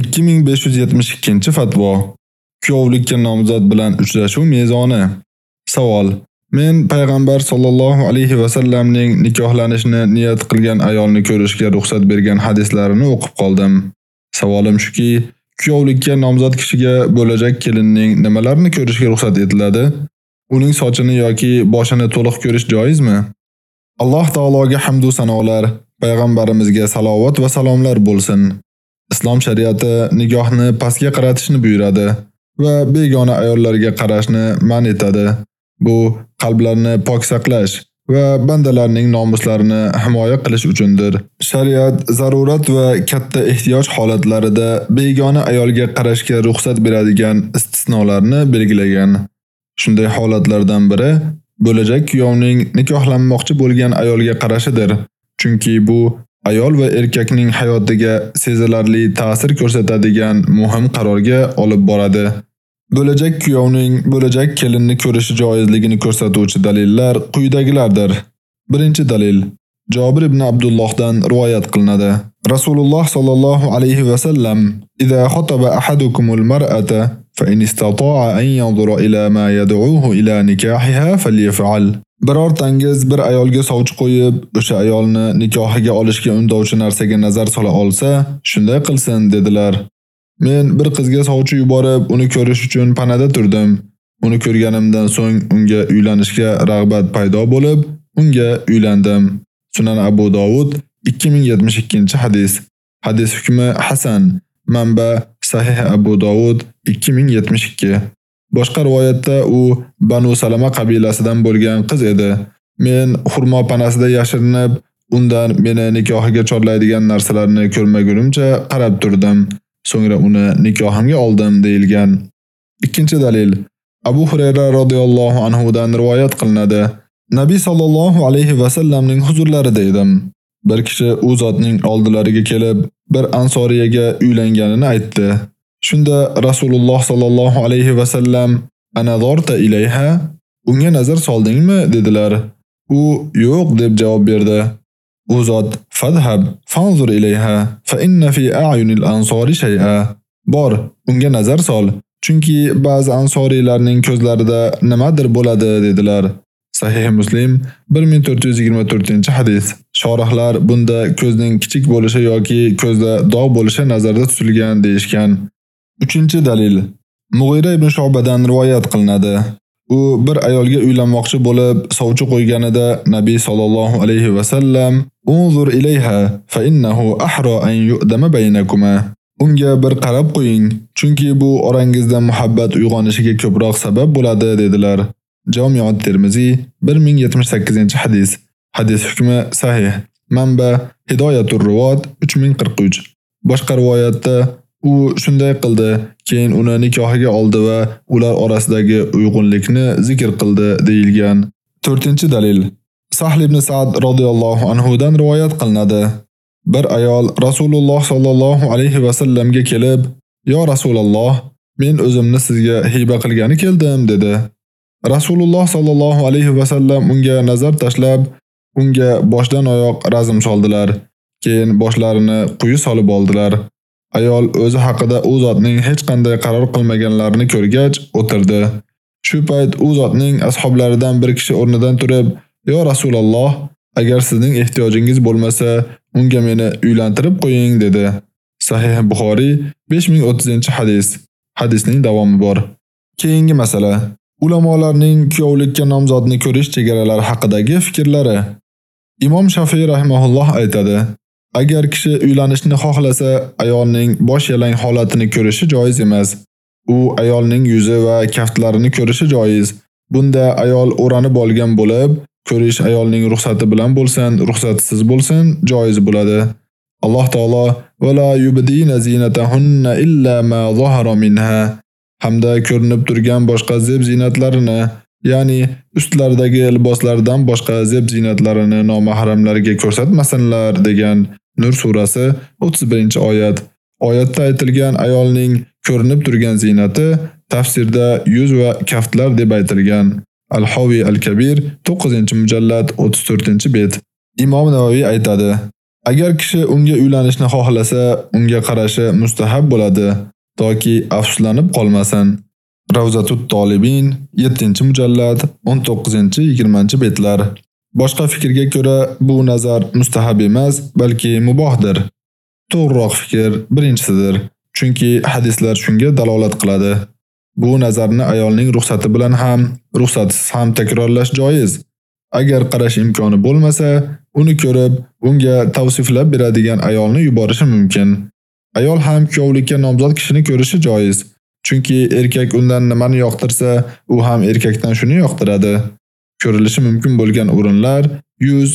2572-fatvo. Kuyovlikka nomzod bilan uchrashuv mezoni. Savol: Men payg'ambar sollallohu alayhi va sallamning nikohlanishni niyat qilgan ayolni ko'rishga ruxsat bergan hadislarini o'qib qoldim. Savolim shuki, kuyovlikka nomzod kishiga bo'lajak kelinning nimalarni ko'rishga ruxsat etiladi? Uning sochini yoki boshini to'liq ko'rish joizmi? Alloh taologa hamd va sanolar, payg'ambarimizga salovat va salomlar bo'lsin. Islom shariati nikohni pastga qaratishni buyuradi va begona ayollarga qarashni man etadi. Bu qalblarni pok saqlash va bandalarning nomuslarini himoya qilish uchundir. Shariat zarurat va katta ehtiyoj holatlarida begona ayolga qarashga ruxsat beradigan istisnolarni belgilagan. Shunday holatlardan biri bo'lajak kuyovning nikohlanmoqchi bo'lgan ayolga qarashidir. Chunki bu ayol va erkakning hayotiga sezilarli ta'sir ko'rsatadigan muhim qarorga olib boradi. Bo'lajak kuyovning bo'lajak kelinni ko'rishi joizligini ko'rsatuvchi dalillar quyidagilardir. Birinchi dalil Jabir ibn Abdullohdan rivoyat qilinadi. Rasululloh sallallohu alayhi va sallam: "Idza xotaba ahadukumul mar'ata fa in istata'a an yanzura ila ma yad'uhu ila nikahiha falyaf'al." Birortangiz bir ayolga sovchi qo'yib, o'sha ayolni nikohiga olishga undovchi narsaga nazar sola olsa, shunday qilsin dedilar. Men bir qizga sovchi yuborib, uni ko'rish uchun panada turdim. Uni ko'rganimdan so'ng unga uylanishga rag'bat paydo bo'lib, unga uylandim. Sunan Abu Dovud 2072-hadis. Hadis hukmi hasan. Manba Sahih Abu Dovud 2072. Boshqa rivoyatda u Banu Salama qabilasidan bo'lgan qiz edi. Men xurmo panasida yashirinib, undan meni nikohiga chorlaydigan narsalarni ko'rmagunimcha qarab turdim. So'ngra uni nikohimga oldim deyilgan. Ikkinchi dalil Abu Hurayra radhiyallohu anhu dan rivoyat qilinadi. Nabiy sallallohu alayhi va sallamning huzurlarida edim. Bir kishi u zotning oldilariga kelib, bir ansoriyaga uylanganini aytdi. Shunda Rasululloh sallallohu alayhi va sallam "Anazorta ilayha?" Unga nazar soldingmi dedilar. U "Yo'q" deb javob berdi. U zot fadhab fanzur ilayha fa inna fi a'yunil ansori shay'a." Bor, unga nazar sol, chunki ba'zi ansoriylarning ko'zlarida nimadir bo'ladi dedilar. Sahih Muslim 1424-hadis. Shorahlar bunda ko'zning kichik bo'lishi yoki ko'zda dog' bo'lishi nazarda tutilgan deyshgan. Deyishgan. 3-dalil. Mughira ibn Shu'badan rivoyat qilinadi. U bir ayolga uylanmoqchi bo'lib, sovchi qo'yganida Nabiy sallallohu alayhi va sallam: "Unzur ilayha fa innahu ahra an yu'dama baynakuma." Unga bir qarab qo'ying, chunki bu orangizda muhabbat uyg'onishiga ko'proq sabab bo'ladi dedilar. Jami'at Termiziy 1078-hadis. Hadis hukmi sahih. Manba Hidoyatur Ruwat 3043. Boshqa rivoyatda u shunday qildi, keyin uni nikohiga oldi va ular orasidagi uyg'unlikni zikr qildi deyilgan. 4-dalil. Sahl ibn Sa'd radhiyallohu anhu dan rivoyat qilinadi. Bir ayol Rasululloh sallallohu alayhi va sallamga kelib, "Yo Rasululloh, men o'zimni sizga hiba qilgani keldim" dedi. Rasululloh sallallohu alayhi va sallam unga nazar tashlab, unga boshdan oyoq razm soldilar. Keyin boshlarini quyi solib oldilar. Ayol o'zi haqida u zotning hech qanday qaror qilmaganlarini ko'rgach o'tirdi. Shu payt u zotning ashablaridan bir kishi o'rnidan turib, "Yo Rasululloh, agar sizning ehtiyojingiz bo'lmasa, unga meni uylantirib qo'ying" dedi. Sahih Buxoriy 5030-hadis. Hadisning davomi bor. Keyingi masala Ulamolarning kuyovlikka nomzodni ko'rish chegaralari haqidagi fikrlari. Imom Shafiy rahimahulloh aytadi: Agar kishi uylanishni xohlasa, ayolning bosh yalang holatini ko'rishi joiz emas. U ayolning yuzi va kaftlarini ko'rishi joiz. Bunda ayol o'ranib olgan bo'lib, ko'rish ayolning ruxsati bilan bo'lsin, ruxsatsiz bo'lsin, joiz bo'ladi. Alloh taolo va la yubdina zinatahunna illa ma zahara minha hamda ko'rinib turgan boshqa zeb zinatlarini, ya'ni ustlaridagi liboslardan boshqa zeb zinatlarini nomahramlarga ko'rsatmasinlar degan Nur surasi 31-oyat. Oyatda aytilgan ayolning ko'rinib turgan zinati tafsirda yuz va kaftlar deb aytilgan. Al-Hawi al-Kabir 9-mujallad 34-bet. Imom Navoiy aytadi: Agar kishi unga uylanishni xohlasa, unga qarashi mustahab bo'ladi, toki afsuslanib qolmasin. Ravzatut Tolibin 7-mujallad 19-20 betlar. Boshqa fikrga ko'ra bu nazar mustahab emas, balki mubohdir. To'g'riroq fikr birinchisidir, chunki hadislar shunga dalolat qiladi. Bu nazarni ayolning ruxsati bilan ham, ruxsatsiz ham takrorlash joiz. Agar qarash imkoni bo'lmasa, uni ko'rib, unga tavsiflab beradigan ayolni yuborishi mumkin. Ayol ham kuyovlikka nomzod kishini ko'rishi joiz. Chunki erkak undan nimani yoqtirsa, u ham erkakdan shuni yoqtiradi. Ko'rilishi mumkin bo'lgan o'rinlar yuz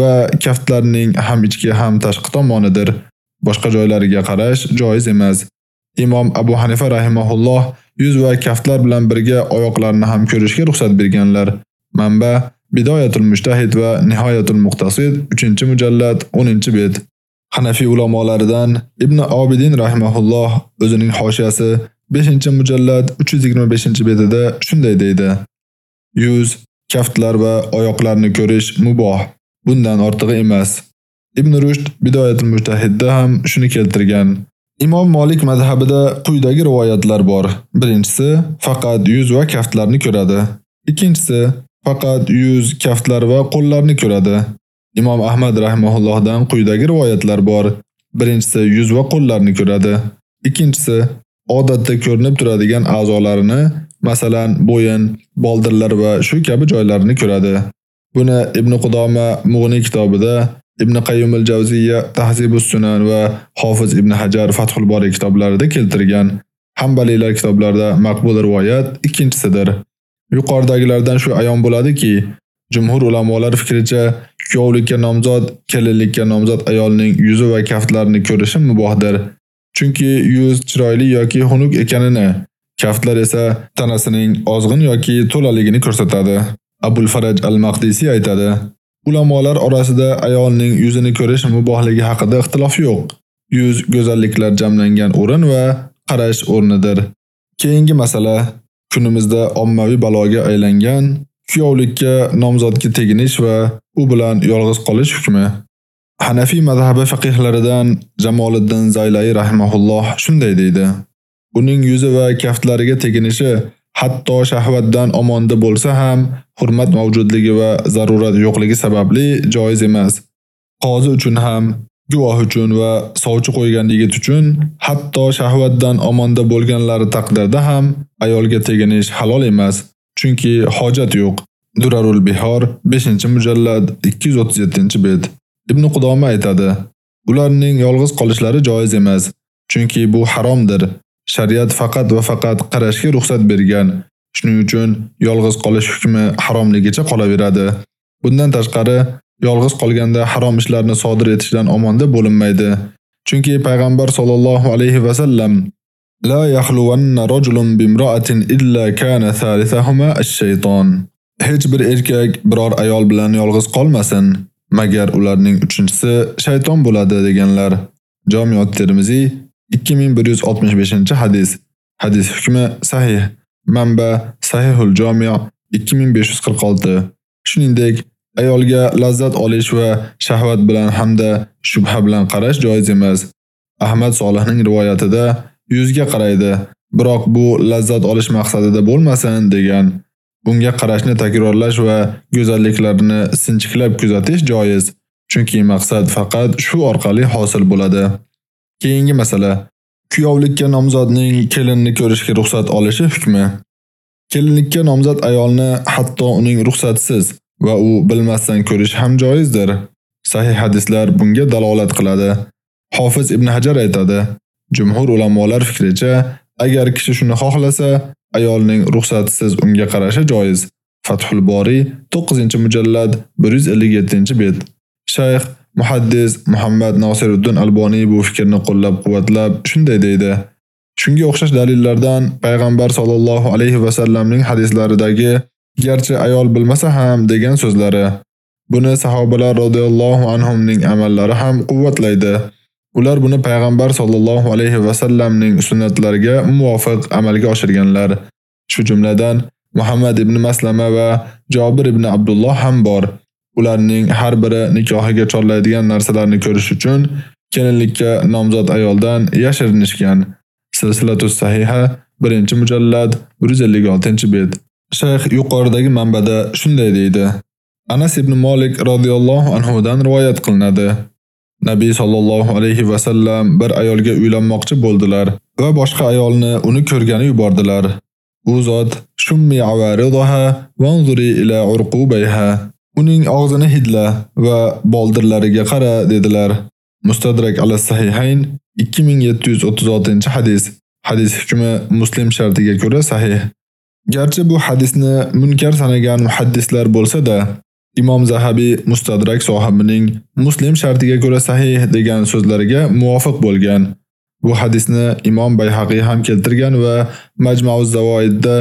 va kaftlarning ham ichki ham tashqi tomonidir. Boshqa joylariga qarash joiz emas. Imom Abu Hanifa rahimahulloh yuz va kaftlar bilan birga oyoqlarni ham ko'rishga ruxsat berganlar. Manba Bidoyatul Mujtahid va Nihoyatul Muqtasid 3-mujallad 10-bet. Hanafi ulamolaridan Ibn Obidin rahimahulloh o'zining hoshiyasi 5-mujallad 325-betida shunday deydi: Yuz, kaftlar va oyoqlarni ko'rish muboh, bundan ortig'i emas. Ibn Rushd Bidoyatul Mujtahidda ham shuni keltirgan. Imom Malik mazhabida quyidagi rivoyatlar bor. Birinchisi, faqat yuz va kaftlarni ko'radi. Ikkinchisi, faqat yuz, kaftlar va qo'llarni ko'radi. Imom Ahmad rahimahullohdan quyidagi rivoyatlar bor. Birinchisi yuz va qo'llarni ko'radi. Ikkinchisi odatda ko'rinib turadigan a'zolarini, masalan, bo'yin, boldirlar va shu kabi joylarni ko'radi. Buni Ibn Qudoma Mughni kitobida, Ibn Qayyum al-Jawziyya Tahzibus Sunan va Hofiz Ibn Hajar Fathul Bori kitoblarida keltirgan. Hanbalilar kitoblarida maqbul rivoyat ikkinchisidir. Yuqoridagilardan shu ayon bo'ladiki, jumhur ulamolar fikricha kuyovlikka nomzod, kelinlikka nomzod ayolning yuzi va kaftlarini ko'rishi mubohdir. Chunki yuz chiroyli yoki xunuk ekanini, kaftlar esa tanasining ozg'in yoki to'laligini ko'rsatadi. Abul Faraj al-Maqdisi aytadi: Ulamolar orasida ayolning yuzini ko'rish mubohligi haqida ixtilof yo'q. Yuz go'zalliklar jamlangan o'rin va qarash o'rnidir. Keyingi masala kunimizda ommaviy baloga aylangan kuyovlikka nomzodga teginish va u bilan yolg'iz qolish hukmi. Hanafi mazhabi faqihlaridan Jamoliddin Zaylai rahimahulloh shunday deydi: Uning yuzi va kaftlariga teginishi hatto shahvatdan omonda bo'lsa ham hurmat mavjudligi va zarurat yo'qligi sababli joiz emas. Qozi uchun ham, guvoh uchun va sovchi qo'ygan yigit uchun hatto shahvatdan omonda bo'lganlari taqdirda ham ayolga teginish halol emas, chunki hojat yo'q. Durarul Bihor 5-mujallad 237-bet. Ibn Qudoma aytadi: Ularning yolg'iz qolishlari joiz emas, chunki bu haromdir. Shariat faqat va faqat qarashga ruxsat bergan. Shuning uchun yolg'iz qolish hukmi haromligicha qolaveradi. Bundan tashqari, yolg'iz qolganda harom ishlarni sodir etishdan omonda bo'linmaydi. Chunki payg'ambar sollallohu alayhi va sallam La yahluwanna rajulun bimra'atin illa kana thalithahuma ash-shayton. Hech bir erkak biror ayol bilan yolg'iz qolmasin, magar ularning uchinchisi shayton bo'ladi deganlar. Jamiot Termiziy 2165-hadis. Hadis hukmi sahih. Manba Sahihul Jami' 2546. Shuningdek, ayolga lazzat olish va shahvat bilan hamda shubha bilan qarash joiz emas. Ahmad Solihning rivoyatida yuzga qaraydi, biroq bu lazzat olish maqsadida bo'lmasin degan. Bunga qarashni takrorlash va go'zalliklarini sinchiklab kuzatish joiz, chunki maqsad faqat shu orqali hosil bo'ladi. Keyingi masala kuyovlikka nomzodning kelinni ko'rishga ruxsat olishi hukmi. Kelinlikka nomzod ayolni hatto uning ruxsatsiz va u bilmasdan ko'rish ham joizdir. Sahih hadislar bunga dalolat qiladi. Hofiz Ibn Hajar aytadi: Jumhur ulamolar fikricha, agar kishi shuni xohlasa, ayolning ruxsatsiz unga qarashi joiz. Fathul Bori 9-mujallad 157-bet. Shayx Muhaddis Muhammad Nosiruddin Alboniy bu fikrni qo'llab-quvvatlab shunday deydi: Shunga o'xshash dalillardan payg'ambar sollallohu alayhi va sallamning hadislaridagi garchi ayol bilmasa ham degan so'zlari. Buni sahobalar radhiyallohu anhumning amallari ham quvvatlaydi. Ular buni payg'ambar sollallohu alayhi va sallamning sunnatlariga muvofiq amalga oshirganlar. Shu jumladan Muhammad ibn Maslama va Jabir ibn Abdulloh ham bor. Ularning har biri nikohiga chorlaydigan narsalarni ko'rish uchun kelinlikka nomzod ayoldan yashirinishgan. Silsilatus sahiha 1-mujallad 156-bet. Shayx yuqoridagi manbada shunday deydi: Anas ibn Malik radhiyallohu anhu dan rivoyat qilinadi. Nabiy sallallohu alayhi va sallam bir ayolga uylanmoqchi bo'ldilar va boshqa ayolni uni ko'rgani yubordilar. U zot shummi avaridaha vanzuri ila urqubayha. Uning og'zini hidla va boldirlariga qara dedilar. Mustadrak al-Sahihayn 2736-hadis. Hadis hukmi Muslim shartiga ko'ra sahih. Garchi bu hadisni munkar sanagan muhaddislar bo'lsa-da, Imom Zahabi Mustadrak sohibining Muslim shartiga ko'ra sahih degan so'zlariga muvofiq bo'lgan. Bu hadisni Imom Bayhaqi ham keltirgan va Majmu'uz Zawoidda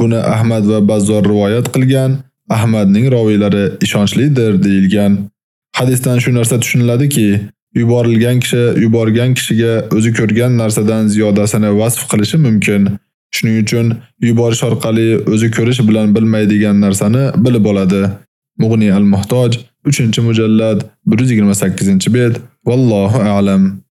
buni Ahmad va Bazzor rivoyat qilgan. Ahmadning roviylari ishonchlidir deyilgan. Hadisdan shu narsa tushuniladiki, yuborilgan kishi yuborgan kishiga o'zi ko'rgan narsadan ziyodasini vasf qilishi mumkin. Shuning uchun yuborish orqali o'zi ko'rish bilan bilmaydigan narsani bilib oladi. Mughni al-Muhtoj 3-mujallad 128-bet. Vallohu a'lam.